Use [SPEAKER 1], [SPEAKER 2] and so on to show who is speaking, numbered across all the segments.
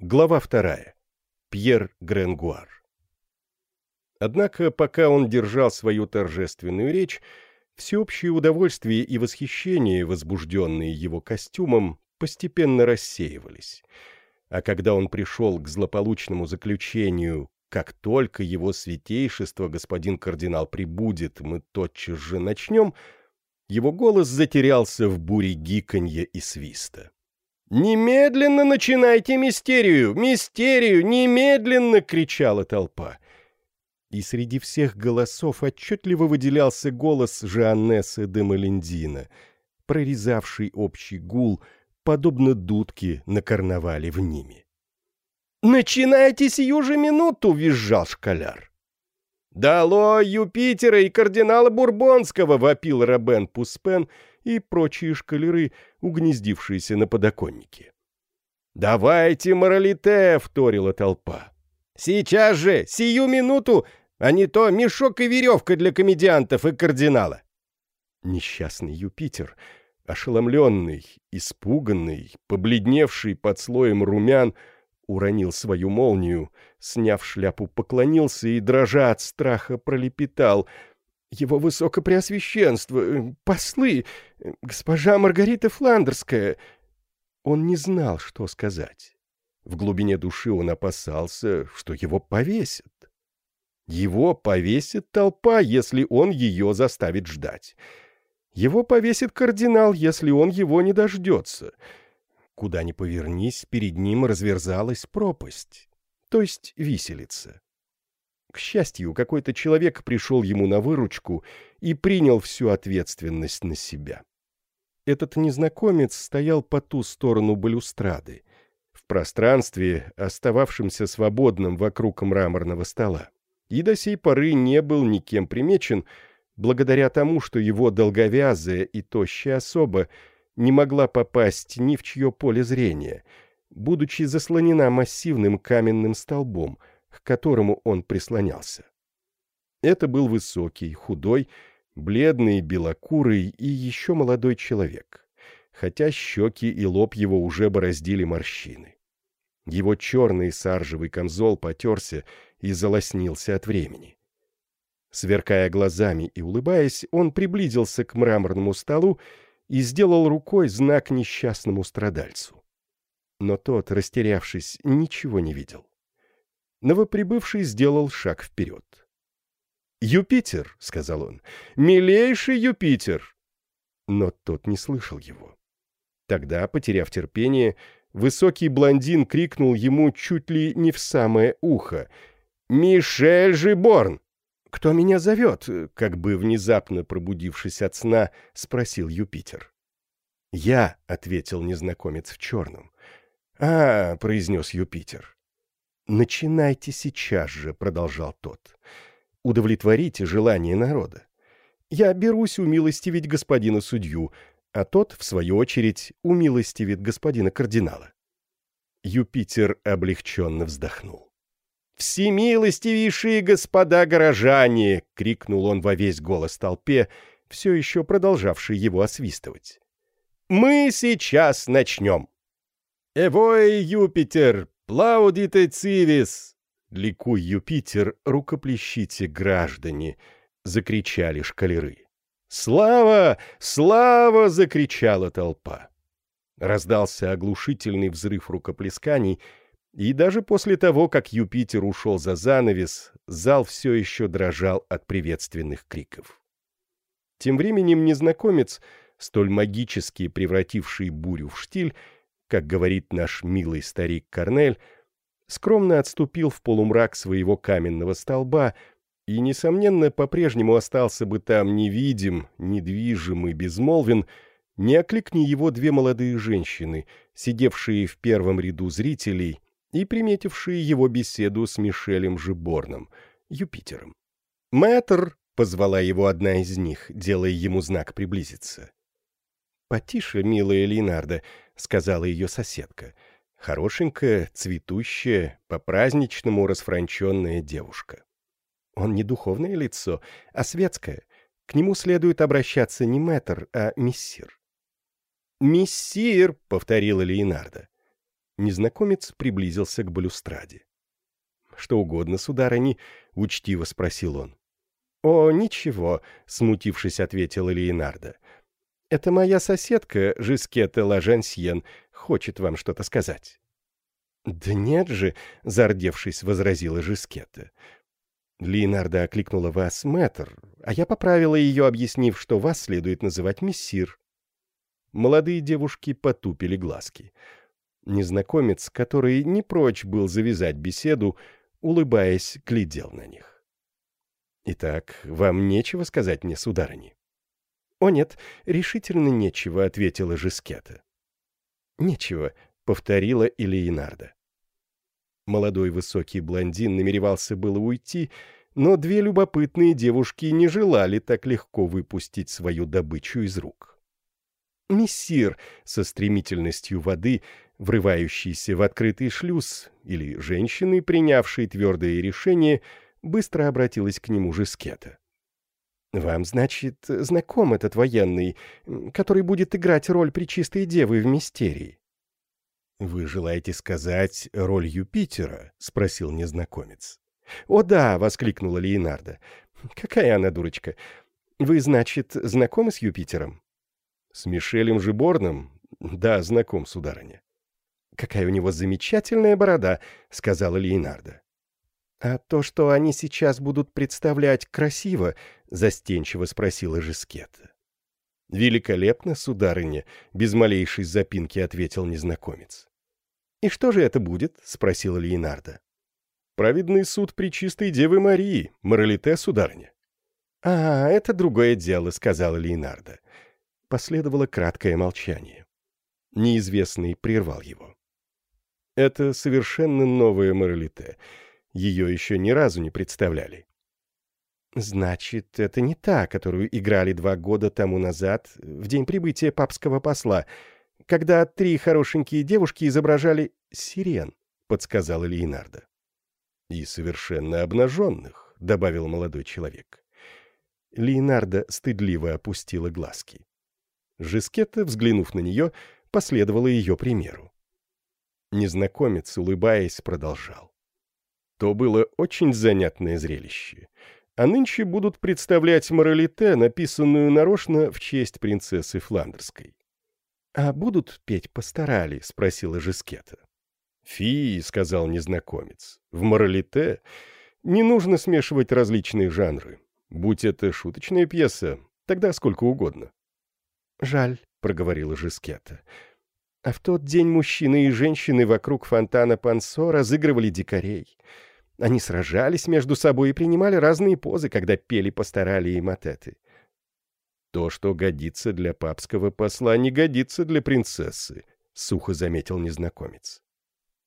[SPEAKER 1] Глава вторая. Пьер Гренгуар. Однако, пока он держал свою торжественную речь, всеобщее удовольствие и восхищение, возбужденные его костюмом, постепенно рассеивались. А когда он пришел к злополучному заключению «Как только его святейшество, господин кардинал, прибудет, мы тотчас же начнем», его голос затерялся в буре гиканья и свиста. «Немедленно начинайте мистерию! Мистерию! Немедленно!» — кричала толпа. И среди всех голосов отчетливо выделялся голос Жаннесы де Малендина, прорезавший общий гул, подобно дудке на карнавале в Ниме. «Начинайте сию же минуту!» — визжал школяр. «Дало Юпитера и кардинала Бурбонского!» — вопил Робен Пуспен — и прочие шкалеры, угнездившиеся на подоконнике. «Давайте, моралите!» — вторила толпа. «Сейчас же, сию минуту, а не то мешок и веревка для комедиантов и кардинала!» Несчастный Юпитер, ошеломленный, испуганный, побледневший под слоем румян, уронил свою молнию, сняв шляпу, поклонился и, дрожа от страха, пролепетал — его высокопреосвященство, э, послы, э, госпожа Маргарита Фландерская. Он не знал, что сказать. В глубине души он опасался, что его повесят. Его повесит толпа, если он ее заставит ждать. Его повесит кардинал, если он его не дождется. Куда ни повернись, перед ним разверзалась пропасть, то есть виселица. К счастью, какой-то человек пришел ему на выручку и принял всю ответственность на себя. Этот незнакомец стоял по ту сторону балюстрады, в пространстве, остававшемся свободным вокруг мраморного стола, и до сей поры не был никем примечен, благодаря тому, что его долговязая и тощая особа не могла попасть ни в чье поле зрения, будучи заслонена массивным каменным столбом — к которому он прислонялся. Это был высокий, худой, бледный, белокурый и еще молодой человек, хотя щеки и лоб его уже бороздили морщины. Его черный саржевый камзол потерся и залоснился от времени. Сверкая глазами и улыбаясь, он приблизился к мраморному столу и сделал рукой знак несчастному страдальцу. Но тот, растерявшись, ничего не видел новоприбывший сделал шаг вперед. «Юпитер», — сказал он, — «милейший Юпитер!» Но тот не слышал его. Тогда, потеряв терпение, высокий блондин крикнул ему чуть ли не в самое ухо. «Мишель Жиборн!» «Кто меня зовет?» — как бы внезапно пробудившись от сна, спросил Юпитер. «Я», — ответил незнакомец в черном. «А», — произнес Юпитер, «Начинайте сейчас же», — продолжал тот. «Удовлетворите желание народа. Я берусь умилостивить господина судью, а тот, в свою очередь, умилостивит господина кардинала». Юпитер облегченно вздохнул. «Всемилостивейшие господа горожане!» — крикнул он во весь голос толпе, все еще продолжавший его освистывать. «Мы сейчас начнем!» «Эвой, Юпитер, «Плаудите цивис!» «Ликуй, Юпитер, рукоплещите, граждане!» — закричали шкалеры. «Слава! Слава!» — закричала толпа. Раздался оглушительный взрыв рукоплесканий, и даже после того, как Юпитер ушел за занавес, зал все еще дрожал от приветственных криков. Тем временем незнакомец, столь магически превративший бурю в штиль, как говорит наш милый старик Корнель, скромно отступил в полумрак своего каменного столба и, несомненно, по-прежнему остался бы там невидим, недвижим и безмолвен, не окликни его две молодые женщины, сидевшие в первом ряду зрителей и приметившие его беседу с Мишелем Жиборном, Юпитером. «Мэтр!» — позвала его одна из них, делая ему знак приблизиться. «Потише, милая Леонардо», — сказала ее соседка. Хорошенькая, цветущая, по-праздничному расфранченная девушка. Он не духовное лицо, а светское. К нему следует обращаться не мэтр, а мессир. «Мессир», — повторила Леонардо. Незнакомец приблизился к балюстраде. «Что угодно, сударыни», — учтиво спросил он. «О, ничего», — смутившись, ответила Леонардо. «Это моя соседка, Жискета Лажансьен, хочет вам что-то сказать». «Да нет же», — зардевшись, возразила Жискета. Леонардо окликнула вас мэтр, а я поправила ее, объяснив, что вас следует называть мессир. Молодые девушки потупили глазки. Незнакомец, который не прочь был завязать беседу, улыбаясь, глядел на них. «Итак, вам нечего сказать мне, сударыни?» «О нет, решительно нечего», — ответила Жискета. «Нечего», — повторила Илиенарда. Молодой высокий блондин намеревался было уйти, но две любопытные девушки не желали так легко выпустить свою добычу из рук. Мессир со стремительностью воды, врывающийся в открытый шлюз, или женщины, принявшие твердое решение, быстро обратилась к нему Жескета. «Вам, значит, знаком этот военный, который будет играть роль Пречистой Девы в мистерии?» «Вы желаете сказать роль Юпитера?» — спросил незнакомец. «О да!» — воскликнула Леонардо. «Какая она дурочка! Вы, значит, знакомы с Юпитером?» «С Мишелем Жиборном?» «Да, знаком, сударыня». «Какая у него замечательная борода!» — сказала Леонардо. «А то, что они сейчас будут представлять красиво?» — застенчиво спросила Жескета. «Великолепно, сударыня!» — без малейшей запинки ответил незнакомец. «И что же это будет?» — спросила Леонардо. «Праведный суд при чистой Девы Марии, моралите, сударыня». «А, это другое дело», — сказала Леонардо. Последовало краткое молчание. Неизвестный прервал его. «Это совершенно новая моралите. Ее еще ни разу не представляли». «Значит, это не та, которую играли два года тому назад, в день прибытия папского посла», когда три хорошенькие девушки изображали сирен», — подсказала Леонардо. «И совершенно обнаженных», — добавил молодой человек. Леонардо стыдливо опустила глазки. Жескетта, взглянув на нее, последовала ее примеру. Незнакомец, улыбаясь, продолжал. То было очень занятное зрелище. А нынче будут представлять моралите, написанную нарочно в честь принцессы Фландерской. «А будут петь постарали?» — спросила Жескета. «Фи», — сказал незнакомец, — «в моралите не нужно смешивать различные жанры. Будь это шуточная пьеса, тогда сколько угодно». «Жаль», — проговорила Жескета. «А в тот день мужчины и женщины вокруг фонтана Пансо разыгрывали дикарей. Они сражались между собой и принимали разные позы, когда пели постарали и матеты. «То, что годится для папского посла, не годится для принцессы», — сухо заметил незнакомец.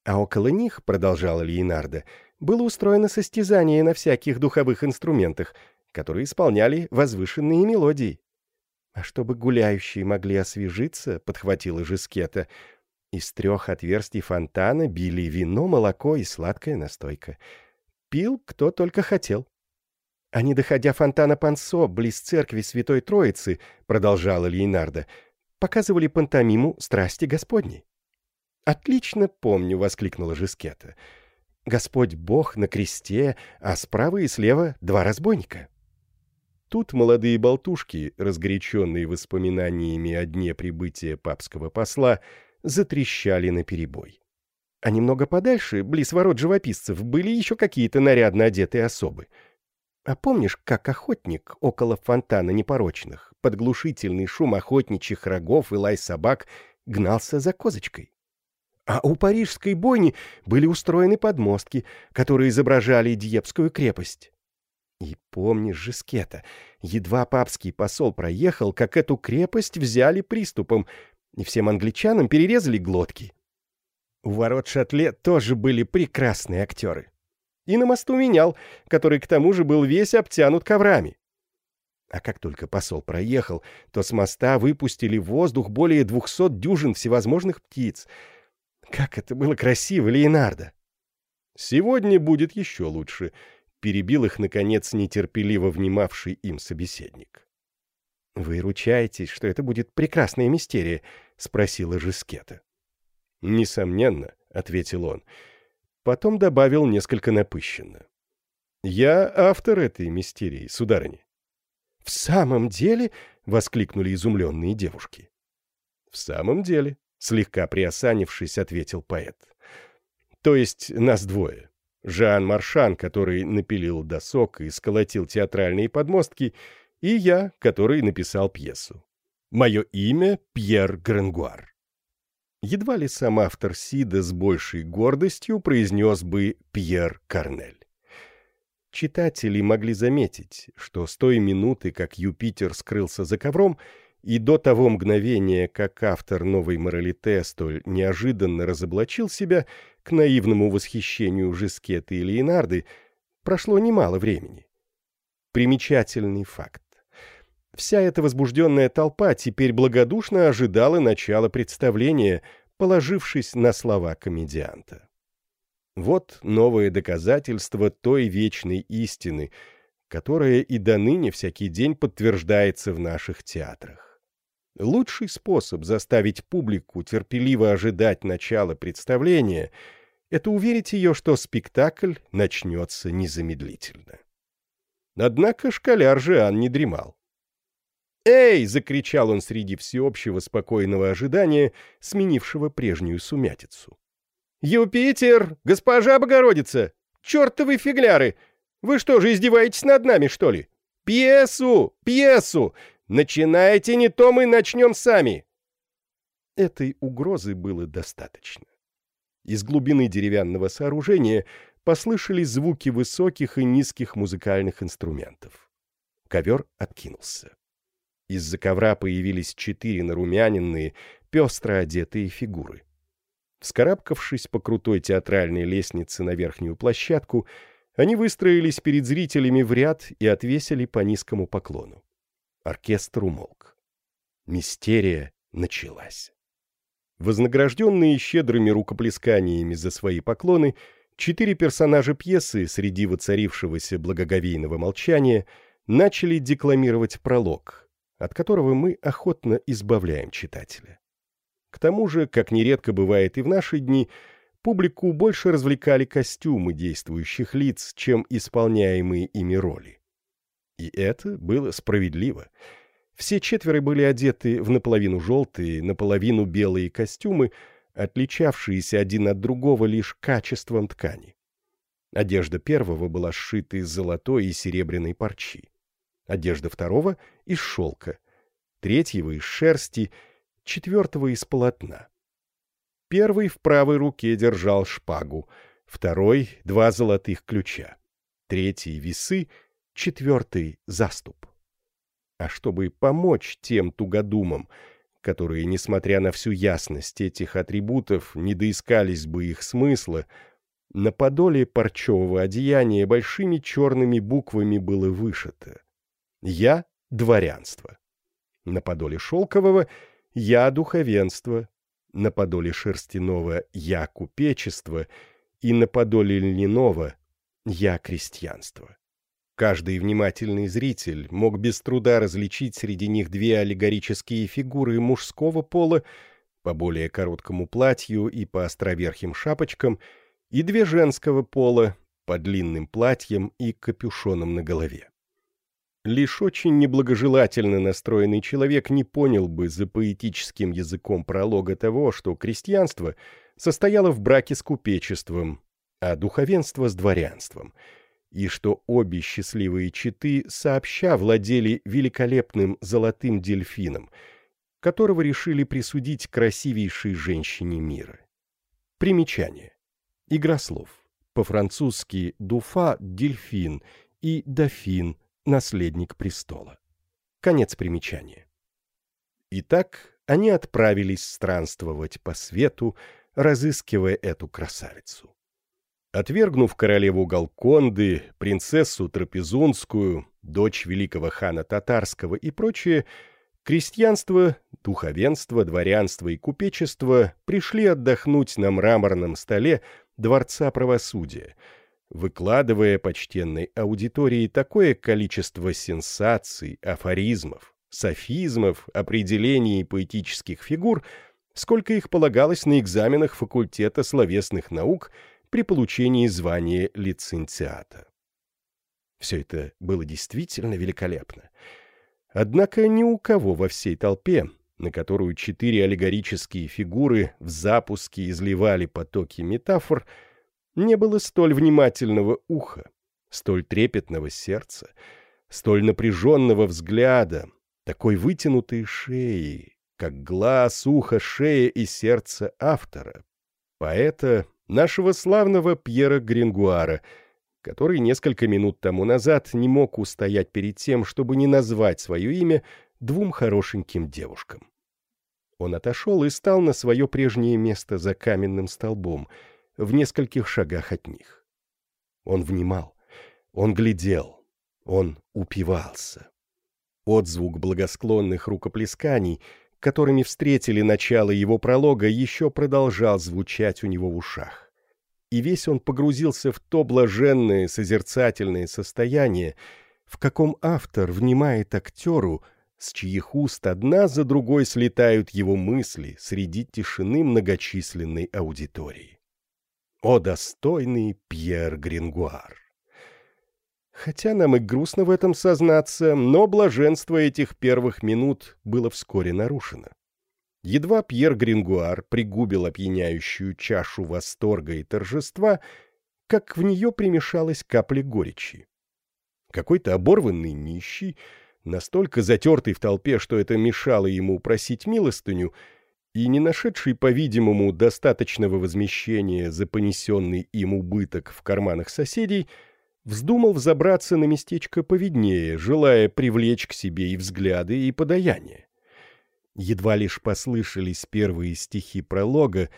[SPEAKER 1] «А около них, — продолжала Леонардо, — было устроено состязание на всяких духовых инструментах, которые исполняли возвышенные мелодии. А чтобы гуляющие могли освежиться, — подхватила Жескета, — из трех отверстий фонтана били вино, молоко и сладкая настойка. Пил кто только хотел. А не доходя фонтана Пансо, близ церкви Святой Троицы, продолжала Лейнарда, показывали пантомиму «Страсти Господни». «Отлично помню», — воскликнула Жискета. «Господь Бог на кресте, а справа и слева два разбойника». Тут молодые болтушки, разгоряченные воспоминаниями о дне прибытия папского посла, затрещали наперебой. А немного подальше, близ ворот живописцев, были еще какие-то нарядно одетые особы — а помнишь, как охотник около фонтана непорочных, под глушительный шум охотничьих рогов и лай собак, гнался за козочкой? А у парижской бойни были устроены подмостки, которые изображали Дьепскую крепость. И помнишь же скета, едва папский посол проехал, как эту крепость взяли приступом, и всем англичанам перерезали глотки. У ворот Шатле тоже были прекрасные актеры и на мосту менял, который к тому же был весь обтянут коврами. А как только посол проехал, то с моста выпустили в воздух более двухсот дюжин всевозможных птиц. Как это было красиво, Леонардо! Сегодня будет еще лучше, перебил их, наконец, нетерпеливо внимавший им собеседник. — Вы ручаетесь, что это будет прекрасная мистерия? — спросила Жискета. — Несомненно, — ответил он. Потом добавил несколько напыщенно. «Я автор этой мистерии, сударыня». «В самом деле?» — воскликнули изумленные девушки. «В самом деле», — слегка приосанившись, ответил поэт. «То есть нас двое. Жан Маршан, который напилил досок и сколотил театральные подмостки, и я, который написал пьесу. Мое имя — Пьер Грангуар». Едва ли сам автор Сида с большей гордостью произнес бы Пьер Корнель. Читатели могли заметить, что с той минуты, как Юпитер скрылся за ковром, и до того мгновения, как автор новой моралите столь неожиданно разоблачил себя к наивному восхищению Жескеты и Леонарды, прошло немало времени. Примечательный факт. Вся эта возбужденная толпа теперь благодушно ожидала начала представления, положившись на слова комедианта. Вот новое доказательство той вечной истины, которая и до ныне всякий день подтверждается в наших театрах. Лучший способ заставить публику терпеливо ожидать начала представления — это уверить ее, что спектакль начнется незамедлительно. Однако школяр Жиан не дремал. «Эй!» — закричал он среди всеобщего спокойного ожидания, сменившего прежнюю сумятицу. «Юпитер! Госпожа Богородица! Чертовы фигляры! Вы что же, издеваетесь над нами, что ли? Пьесу! Пьесу! Начинайте, не то мы начнем сами!» Этой угрозы было достаточно. Из глубины деревянного сооружения послышались звуки высоких и низких музыкальных инструментов. Ковер откинулся. Из-за ковра появились четыре нарумяненные, пестро одетые фигуры. Вскарабкавшись по крутой театральной лестнице на верхнюю площадку, они выстроились перед зрителями в ряд и отвесили по низкому поклону. Оркестр умолк. Мистерия началась. Вознагражденные щедрыми рукоплесканиями за свои поклоны, четыре персонажа пьесы среди воцарившегося благоговейного молчания начали декламировать пролог, от которого мы охотно избавляем читателя. К тому же, как нередко бывает и в наши дни, публику больше развлекали костюмы действующих лиц, чем исполняемые ими роли. И это было справедливо. Все четверо были одеты в наполовину желтые, наполовину белые костюмы, отличавшиеся один от другого лишь качеством ткани. Одежда первого была сшита из золотой и серебряной парчи. Одежда второго — из шелка. Третьего — из шерсти — четвертого из полотна. Первый в правой руке держал шпагу, второй — два золотых ключа, третий — весы, четвертый — заступ. А чтобы помочь тем тугодумам, которые, несмотря на всю ясность этих атрибутов, не доискались бы их смысла, на подоле парчевого одеяния большими черными буквами было вышито «Я — дворянство». На подоле шелкового — я духовенство, на подоле шерстяного я купечество и на подоле льняного я крестьянство. Каждый внимательный зритель мог без труда различить среди них две аллегорические фигуры мужского пола по более короткому платью и по островерхим шапочкам, и две женского пола по длинным платьям и капюшонам на голове. Лишь очень неблагожелательно настроенный человек не понял бы за поэтическим языком пролога того, что крестьянство состояло в браке с купечеством, а духовенство с дворянством, и что обе счастливые четы сообща владели великолепным золотым дельфином, которого решили присудить красивейшей женщине мира. Примечание. Игра слов. По-французски «дуфа» — дельфин и «дофин» наследник престола. Конец примечания. Итак, они отправились странствовать по свету, разыскивая эту красавицу. Отвергнув королеву Галконды, принцессу Трапезунскую, дочь великого хана Татарского и прочее, крестьянство, духовенство, дворянство и купечество пришли отдохнуть на мраморном столе Дворца правосудия — выкладывая почтенной аудитории такое количество сенсаций, афоризмов, софизмов, определений поэтических фигур, сколько их полагалось на экзаменах факультета словесных наук при получении звания лицензиата. Все это было действительно великолепно. Однако ни у кого во всей толпе, на которую четыре аллегорические фигуры в запуске изливали потоки метафор, не было столь внимательного уха, столь трепетного сердца, столь напряженного взгляда, такой вытянутой шеи, как глаз, ухо, шея и сердце автора, поэта, нашего славного Пьера Грингуара, который несколько минут тому назад не мог устоять перед тем, чтобы не назвать свое имя двум хорошеньким девушкам. Он отошел и стал на свое прежнее место за каменным столбом, в нескольких шагах от них. Он внимал, он глядел, он упивался. Отзвук благосклонных рукоплесканий, которыми встретили начало его пролога, еще продолжал звучать у него в ушах. И весь он погрузился в то блаженное созерцательное состояние, в каком автор внимает актеру, с чьих уст одна за другой слетают его мысли среди тишины многочисленной аудитории. О, достойный Пьер Грингуар! Хотя нам и грустно в этом сознаться, но блаженство этих первых минут было вскоре нарушено. Едва Пьер Грингуар пригубил опьяняющую чашу восторга и торжества, как в нее примешалась капля горечи. Какой-то оборванный нищий, настолько затертый в толпе, что это мешало ему просить милостыню, и не нашедший, по-видимому, достаточного возмещения за понесенный им убыток в карманах соседей — вздумал взобраться на местечко повиднее, желая привлечь к себе и взгляды, и подаяние. Едва лишь послышались первые стихи пролога,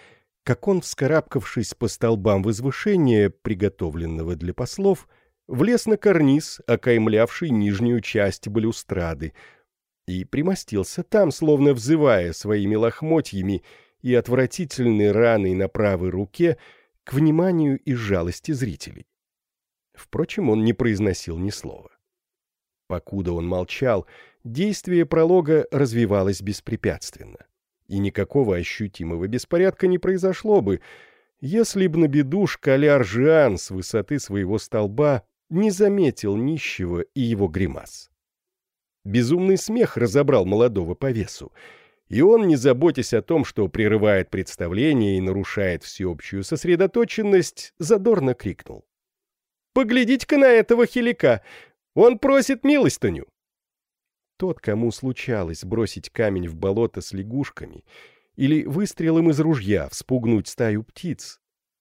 [SPEAKER 1] как он, вскарабкавшись по столбам возвышения, приготовленного для послов, влез на карниз, окаймлявший нижнюю часть балюстрады, и примостился там, словно взывая своими лохмотьями и отвратительной раной на правой руке к вниманию и жалости зрителей. Впрочем, он не произносил ни слова. Покуда он молчал, действие пролога развивалось беспрепятственно. И никакого ощутимого беспорядка не произошло бы, если б на беду шкаляр Жиан с высоты своего столба не заметил нищего и его гримас. Безумный смех разобрал молодого по весу, и он, не заботясь о том, что прерывает представление и нарушает всеобщую сосредоточенность, задорно крикнул. Поглядите-ка на этого хилика! Он просит милостыню!» Тот, кому случалось бросить камень в болото с лягушками или выстрелом из ружья вспугнуть стаю птиц,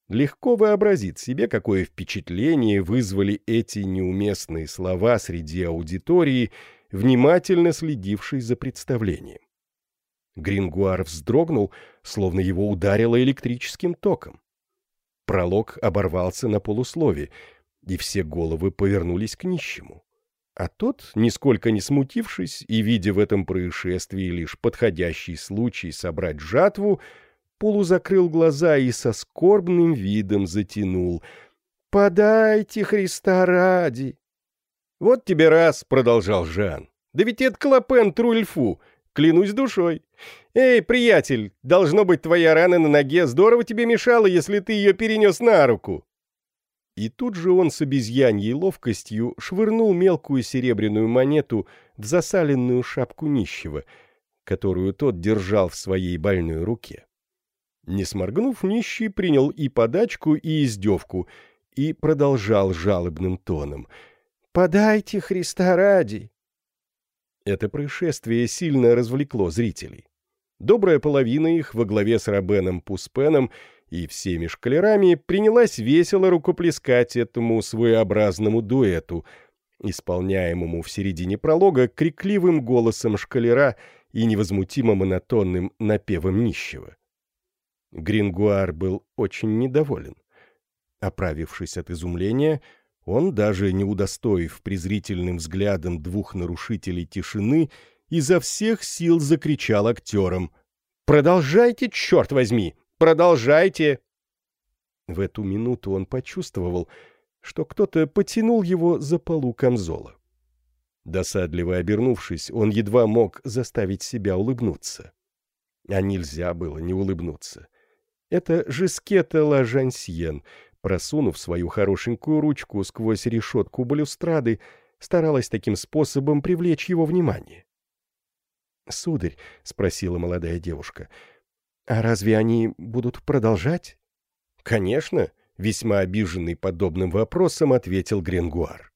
[SPEAKER 1] легко вообразит себе, какое впечатление вызвали эти неуместные слова среди аудитории, внимательно следившей за представлением. Грингуар вздрогнул, словно его ударило электрическим током. Пролог оборвался на полуслове, и все головы повернулись к нищему. А тот, нисколько не смутившись и видя в этом происшествии лишь подходящий случай собрать жатву, полузакрыл глаза и со скорбным видом затянул «Подайте Христа ради!» «Вот тебе раз», — продолжал Жан. «Да ведь это Клопен Трульфу, клянусь душой. Эй, приятель, должно быть, твоя рана на ноге здорово тебе мешала, если ты ее перенес на руку». И тут же он с обезьяньей ловкостью швырнул мелкую серебряную монету в засаленную шапку нищего, которую тот держал в своей больной руке. Не сморгнув, нищий принял и подачку, и издевку, и продолжал жалобным тоном. «Подайте Христа ради!» Это происшествие сильно развлекло зрителей. Добрая половина их во главе с Робеном Пуспеном и всеми шкалерами принялась весело рукоплескать этому своеобразному дуэту, исполняемому в середине пролога крикливым голосом шкалера и невозмутимо монотонным напевом нищего. Грингуар был очень недоволен. Оправившись от изумления, он, даже не удостоив презрительным взглядом двух нарушителей тишины, изо всех сил закричал актерам «Продолжайте, черт возьми! Продолжайте!» В эту минуту он почувствовал, что кто-то потянул его за полу камзола. Досадливо обернувшись, он едва мог заставить себя улыбнуться. А нельзя было не улыбнуться. Это Жискета Лажансьен, просунув свою хорошенькую ручку сквозь решетку балюстрады, старалась таким способом привлечь его внимание. «Сударь», — спросила молодая девушка, — «а разве они будут продолжать?» «Конечно», — весьма обиженный подобным вопросом ответил Гренгуар.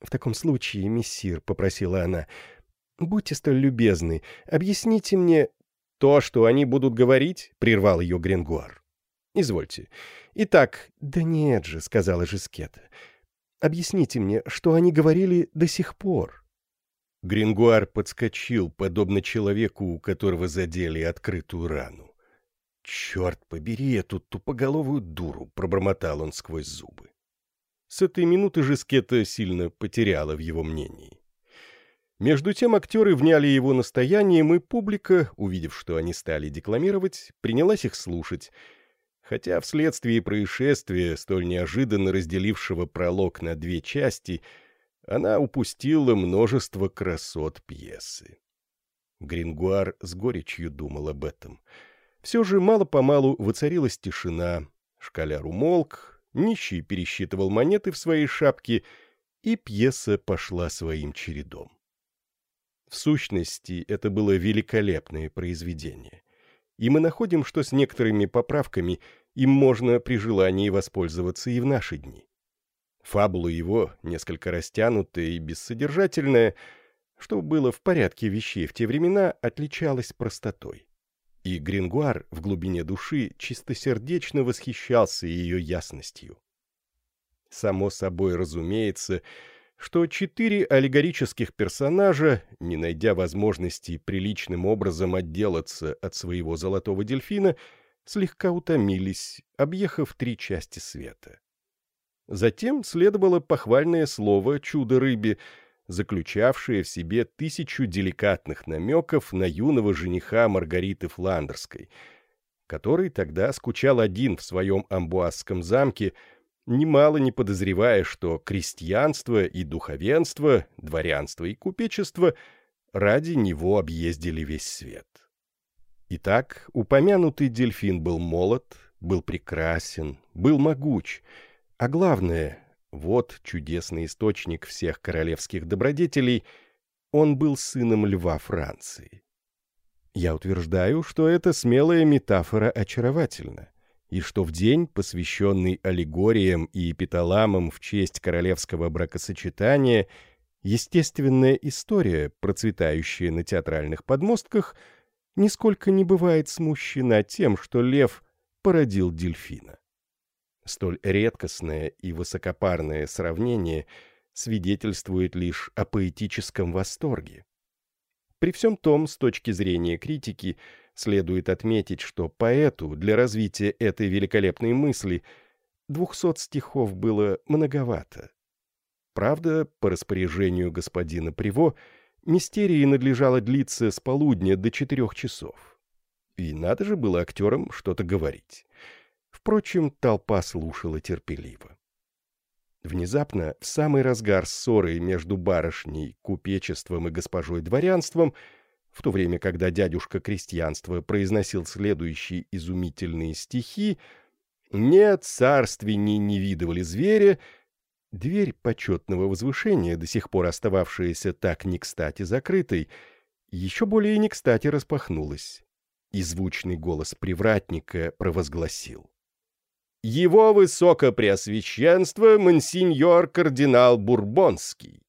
[SPEAKER 1] «В таком случае, мессир», — попросила она, — «будьте столь любезны, объясните мне...» «То, что они будут говорить», — прервал ее Гренгуар. «Извольте. Итак...» «Да нет же», — сказала Жискета. «Объясните мне, что они говорили до сих пор». Грингуар подскочил, подобно человеку, у которого задели открытую рану. «Черт побери эту тупоголовую дуру!» — пробормотал он сквозь зубы. С этой минуты же Скета сильно потеряла в его мнении. Между тем актеры вняли его настоянием, и публика, увидев, что они стали декламировать, принялась их слушать, хотя вследствие происшествия, столь неожиданно разделившего пролог на две части, она упустила множество красот пьесы. Грингуар с горечью думал об этом — все же мало-помалу воцарилась тишина, шкаляр умолк, нищий пересчитывал монеты в своей шапке, и пьеса пошла своим чередом. В сущности, это было великолепное произведение, и мы находим, что с некоторыми поправками им можно при желании воспользоваться и в наши дни. Фабула его, несколько растянутая и бессодержательная, что было в порядке вещей в те времена, отличалась простотой и Грингуар в глубине души чистосердечно восхищался ее ясностью. Само собой разумеется, что четыре аллегорических персонажа, не найдя возможности приличным образом отделаться от своего золотого дельфина, слегка утомились, объехав три части света. Затем следовало похвальное слово «чудо-рыбе», заключавшее в себе тысячу деликатных намеков на юного жениха Маргариты Фландерской, который тогда скучал один в своем амбуазском замке, немало не подозревая, что крестьянство и духовенство, дворянство и купечество ради него объездили весь свет. Итак, упомянутый дельфин был молод, был прекрасен, был могуч, а главное, вот чудесный источник всех королевских добродетелей. Он был сыном льва Франции. Я утверждаю, что эта смелая метафора очаровательна, и что в день, посвященный аллегориям и эпиталамам в честь королевского бракосочетания, естественная история, процветающая на театральных подмостках, нисколько не бывает смущена тем, что лев породил дельфина. Столь редкостное и высокопарное сравнение свидетельствует лишь о поэтическом восторге. При всем том, с точки зрения критики, следует отметить, что поэту для развития этой великолепной мысли двухсот стихов было многовато. Правда, по распоряжению господина Приво, мистерии надлежало длиться с полудня до четырех часов. И надо же было актерам что-то говорить. Впрочем, толпа слушала терпеливо. Внезапно, в самый разгар ссоры между барышней, купечеством и госпожой дворянством, в то время, когда дядюшка крестьянства произносил следующие изумительные стихи «Нет царственней не видывали зверя», дверь почетного возвышения, до сих пор остававшаяся так не кстати закрытой, еще более не кстати распахнулась, и звучный голос привратника провозгласил его высокопреосвященство монсеньор кардинал Бурбонский.